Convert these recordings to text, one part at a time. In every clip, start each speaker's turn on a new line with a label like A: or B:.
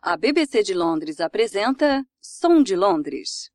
A: A BBC de Londres apresenta Som de Londres.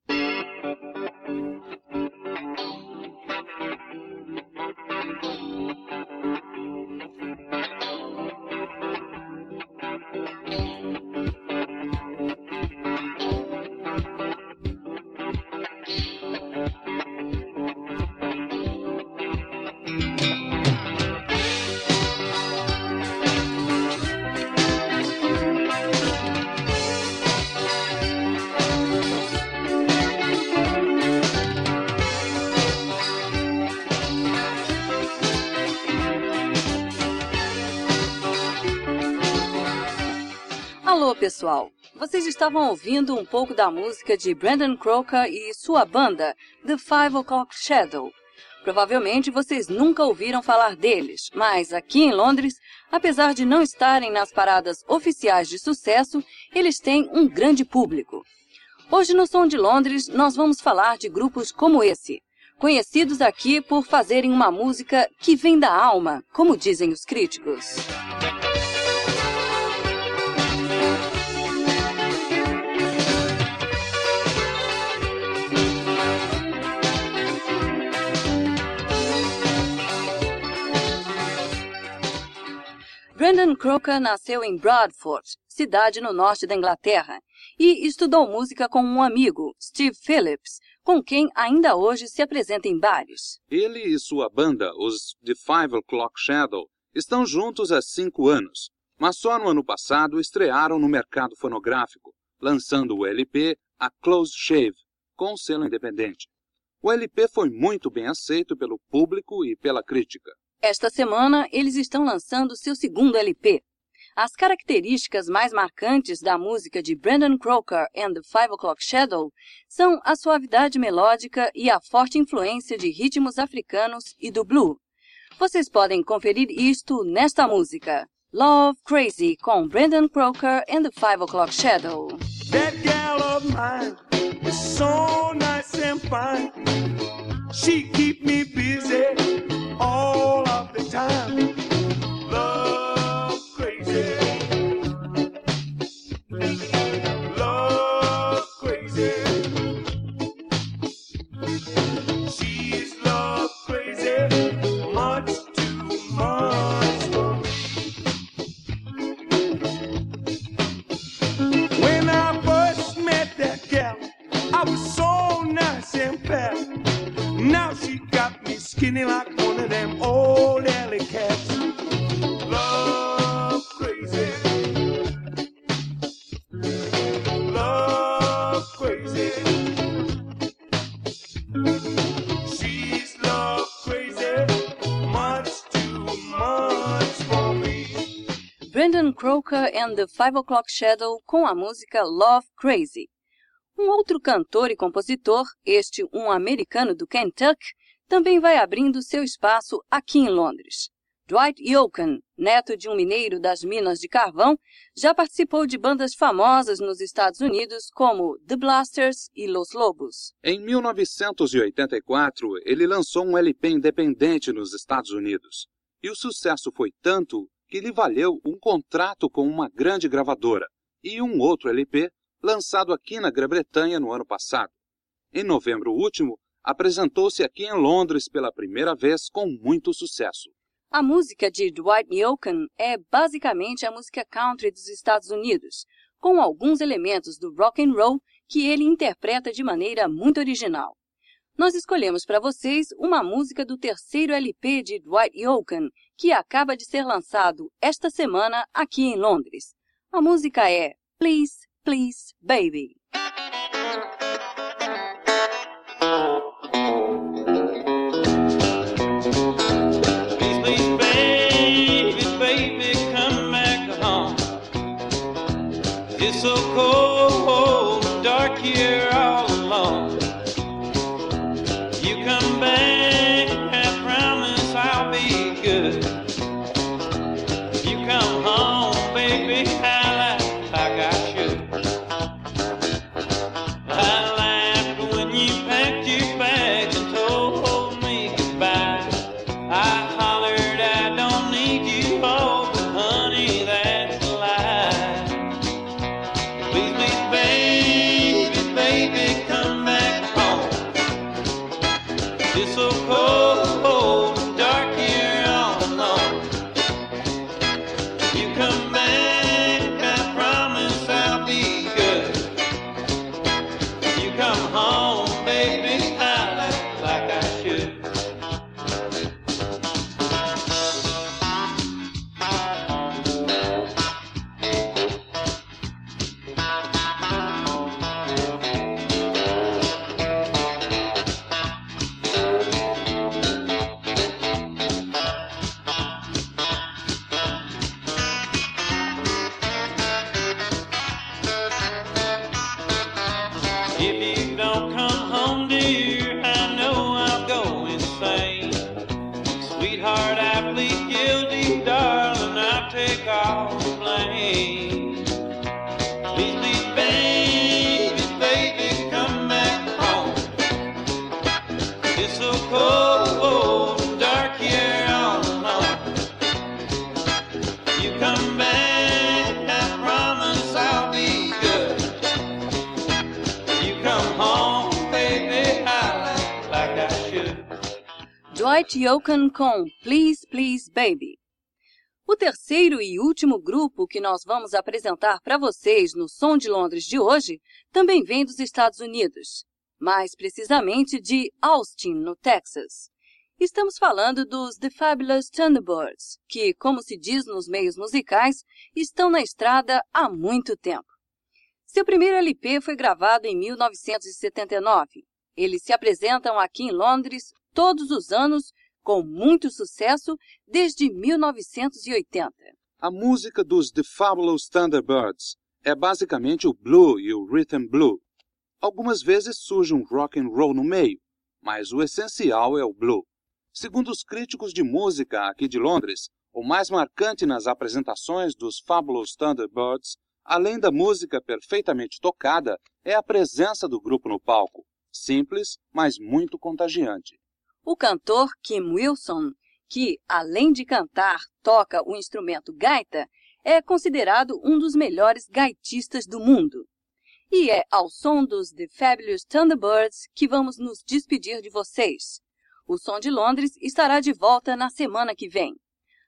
A: Pessoal! Vocês estavam ouvindo um pouco da música de Brandon Croker e sua banda, The Five O'Clock Shadow. Provavelmente vocês nunca ouviram falar deles, mas aqui em Londres, apesar de não estarem nas paradas oficiais de sucesso, eles têm um grande público. Hoje no Som de Londres, nós vamos falar de grupos como esse, conhecidos aqui por fazerem uma música que vem da alma, como dizem os críticos. Brandon Croker nasceu em Bradford, cidade no norte da Inglaterra, e estudou música com um amigo, Steve Phillips, com quem ainda hoje se apresenta em bares.
B: Ele e sua banda, os The Five O'Clock Shadow, estão juntos há cinco anos, mas só no ano passado estrearam no mercado fonográfico, lançando o LP A Close Shave, com selo independente. O LP foi muito bem aceito pelo público e pela crítica.
A: Esta semana, eles estão lançando seu segundo LP. As características mais marcantes da música de Brandon Croker and the Five O'Clock Shadow são a suavidade melódica e a forte influência de ritmos africanos e do blue. Vocês podem conferir isto nesta música, Love Crazy, com Brandon Croker and the Five O'Clock Shadow.
C: That gal of mine is so nice and fine. She keep me busy all Was so nice and. Now she got me skinny like one of them old alley cats. Love crazy. Love crazy. She's love crazy. Much too much for me.
A: Brandon Croker and the Five O'Clock Shadow com a música Love Crazy. Um outro cantor e compositor, este um americano do Kentucky, também vai abrindo seu espaço aqui em Londres. Dwight Yoakam, neto de um mineiro das minas de carvão, já participou de bandas famosas nos Estados Unidos como The Blasters e Los Lobos.
B: Em 1984, ele lançou um LP independente nos Estados Unidos. E o sucesso foi tanto que lhe valeu um contrato com uma grande gravadora e um outro LP lançado aqui na Grã-Bretanha no ano passado. Em novembro último, apresentou-se aqui em Londres pela primeira vez com muito sucesso.
A: A música de Dwight Yoakam é basicamente a música country dos Estados Unidos, com alguns elementos do rock and roll que ele interpreta de maneira muito original. Nós escolhemos para vocês uma música do terceiro LP de Dwight Yoakam, que acaba de ser lançado esta semana aqui em Londres. A música é Please, Please, Baby.
D: Please, please, baby, baby, come back home. It's so cold and dark here all alone. You come back,
A: Dwight Yoakam com Please Please Baby. O terceiro e último grupo que nós vamos apresentar para vocês no Som de Londres de hoje também vem dos Estados Unidos, mais precisamente de Austin, no Texas. Estamos falando dos The Fabulous Thunderbirds, que, como se diz nos meios musicais, estão na estrada há muito tempo. Seu primeiro LP foi gravado em 1979. Eles se apresentam aqui em Londres todos os anos com muito sucesso desde 1980.
B: A música dos The Fabulous Thunderbirds é basicamente o blue e o rhythm blue. Algumas vezes surge um rock and roll no meio, mas o essencial é o blue. Segundo os críticos de música aqui de Londres, o mais marcante nas apresentações dos Fabulous Thunderbirds, além da música perfeitamente tocada, é a presença do grupo no palco. Simples, mas muito contagiante.
A: O cantor Kim Wilson, que, além de cantar, toca o instrumento gaita, é considerado um dos melhores gaitistas do mundo. E é ao som dos The Fabulous Thunderbirds que vamos nos despedir de vocês. O Som de Londres estará de volta na semana que vem.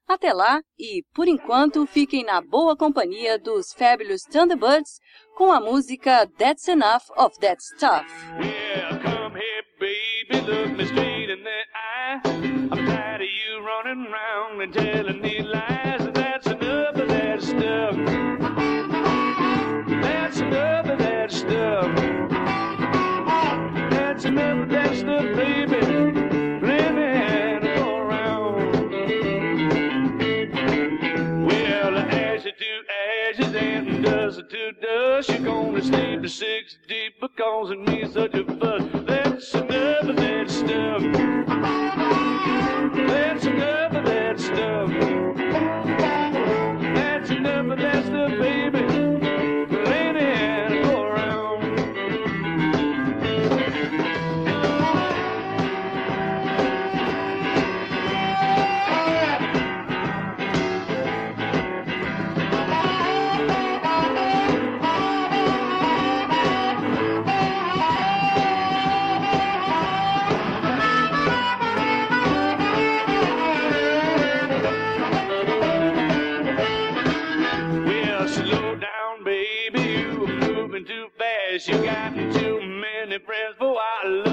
A: Até lá e, por enquanto, fiquem na boa companhia dos Fabulous Thunderbirds com a música That's Enough of That Stuff.
E: Yeah, the eye. I'm tired of you running around and telling me lies. That's enough of that stuff. That's enough of that stuff. That's enough of that stuff, baby. To ashes and dust. You're gonna sleep six deep because it means such a too many friends, for I